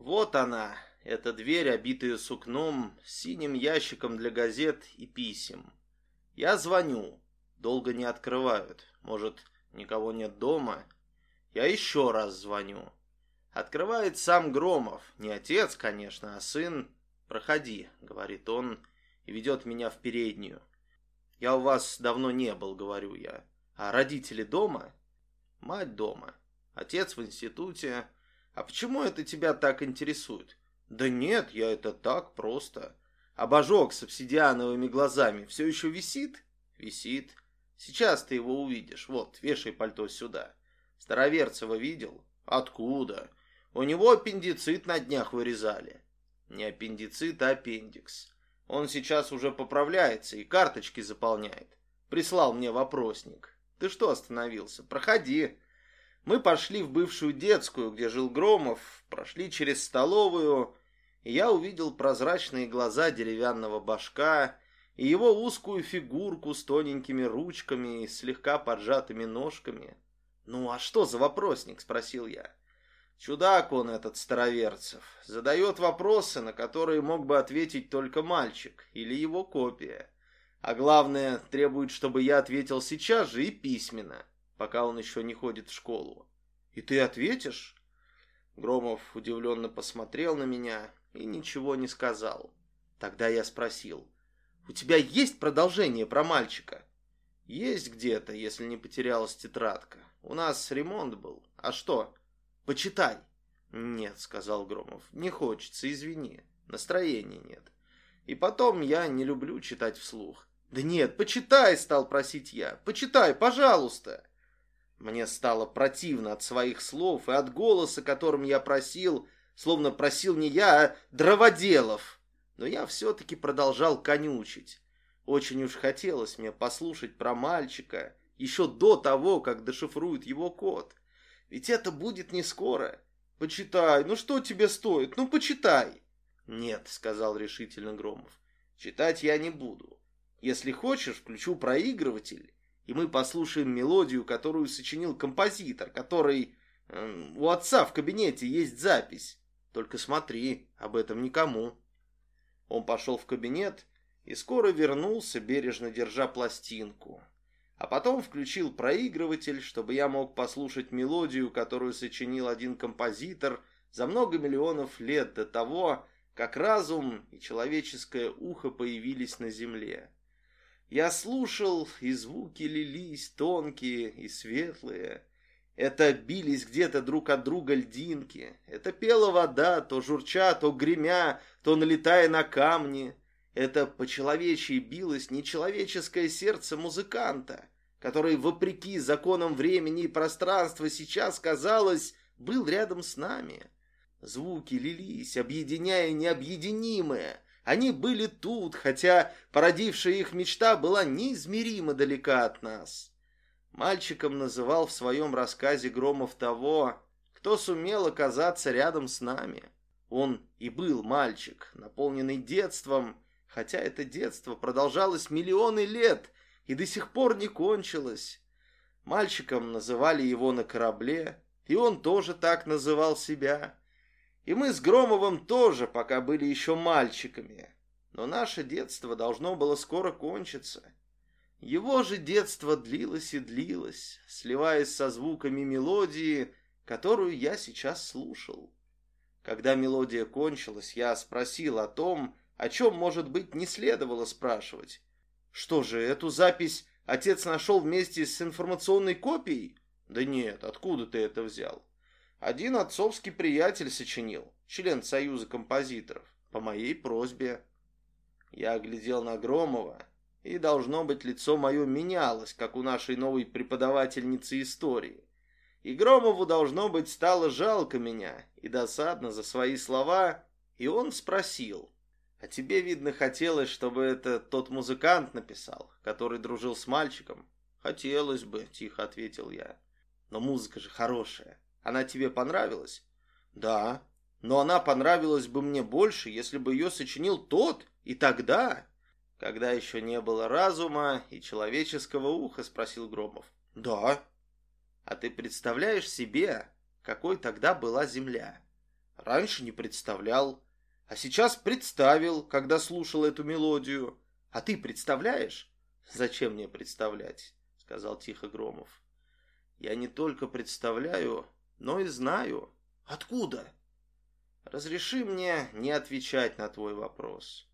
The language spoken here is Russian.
Вот она, эта дверь, обитая сукном, синим ящиком для газет и писем. Я звоню. Долго не открывают. Может, никого нет дома? Я еще раз звоню. Открывает сам Громов. Не отец, конечно, а сын. «Проходи», — говорит он, и ведет меня в переднюю. «Я у вас давно не был», — говорю я. «А родители дома?» «Мать дома. Отец в институте. А почему это тебя так интересует?» «Да нет, я это так просто. Обожок с обсидиановыми глазами все еще висит?» «Висит. Сейчас ты его увидишь. Вот, вешай пальто сюда». «Староверцева видел?» «Откуда?» «У него аппендицит на днях вырезали». «Не аппендицит, а аппендикс. Он сейчас уже поправляется и карточки заполняет. Прислал мне вопросник. Ты что остановился? Проходи». Мы пошли в бывшую детскую, где жил Громов, прошли через столовую, и я увидел прозрачные глаза деревянного башка и его узкую фигурку с тоненькими ручками и слегка поджатыми ножками. «Ну а что за вопросник?» — спросил я. Чудак он этот староверцев. Задает вопросы, на которые мог бы ответить только мальчик или его копия. А главное, требует, чтобы я ответил сейчас же и письменно, пока он еще не ходит в школу. «И ты ответишь?» Громов удивленно посмотрел на меня и ничего не сказал. Тогда я спросил, «У тебя есть продолжение про мальчика?» «Есть где-то, если не потерялась тетрадка. У нас ремонт был. А что?» «Почитай». «Нет», — сказал Громов, — «не хочется, извини. Настроения нет. И потом я не люблю читать вслух». «Да нет, почитай», — стал просить я. «Почитай, пожалуйста». Мне стало противно от своих слов и от голоса, которым я просил, словно просил не я, а Дроводелов. Но я все-таки продолжал конючить. Очень уж хотелось мне послушать про мальчика еще до того, как дешифруют его код. Ведь это будет не скоро. Почитай, ну что тебе стоит, ну почитай. Нет, сказал решительно Громов, читать я не буду. Если хочешь, включу проигрыватель и мы послушаем мелодию, которую сочинил композитор, который... Э, у отца в кабинете есть запись. Только смотри, об этом никому. Он пошел в кабинет и скоро вернулся, бережно держа пластинку. А потом включил проигрыватель, чтобы я мог послушать мелодию, которую сочинил один композитор за много миллионов лет до того, как разум и человеческое ухо появились на земле. Я слушал, и звуки лились тонкие и светлые. Это бились где-то друг от друга льдинки. Это пела вода, то журча, то гремя, то налетая на камни. Это по-человечьи билось нечеловеческое сердце музыканта, который, вопреки законам времени и пространства, сейчас, казалось, был рядом с нами. Звуки лились, объединяя необъединимое, они были тут, хотя породившая их мечта была неизмеримо далека от нас. Мальчиком называл в своем рассказе Громов того, кто сумел оказаться рядом с нами. Он и был мальчик, наполненный детством, хотя это детство продолжалось миллионы лет и до сих пор не кончилось. Мальчиком называли его на корабле, и он тоже так называл себя. И мы с Громовым тоже пока были еще мальчиками. Но наше детство должно было скоро кончиться. Его же детство длилось и длилось, сливаясь со звуками мелодии, которую я сейчас слушал. Когда мелодия кончилась, я спросил о том, о чем, может быть, не следовало спрашивать. Что же, эту запись отец нашел вместе с информационной копией? Да нет, откуда ты это взял? Один отцовский приятель сочинил, член Союза композиторов, по моей просьбе. Я глядел на Громова, и, должно быть, лицо мое менялось, как у нашей новой преподавательницы истории. И Громову, должно быть, стало жалко меня и досадно за свои слова, и он спросил, «А тебе, видно, хотелось, чтобы это тот музыкант написал, который дружил с мальчиком?» «Хотелось бы», — тихо ответил я. «Но музыка же хорошая». Она тебе понравилась? Да. Но она понравилась бы мне больше, если бы ее сочинил тот, и тогда... Когда еще не было разума и человеческого уха, спросил Громов. Да. А ты представляешь себе, какой тогда была Земля? Раньше не представлял. А сейчас представил, когда слушал эту мелодию. А ты представляешь? Зачем мне представлять? Сказал тихо Громов. Я не только представляю, но и знаю. Откуда? Разреши мне не отвечать на твой вопрос.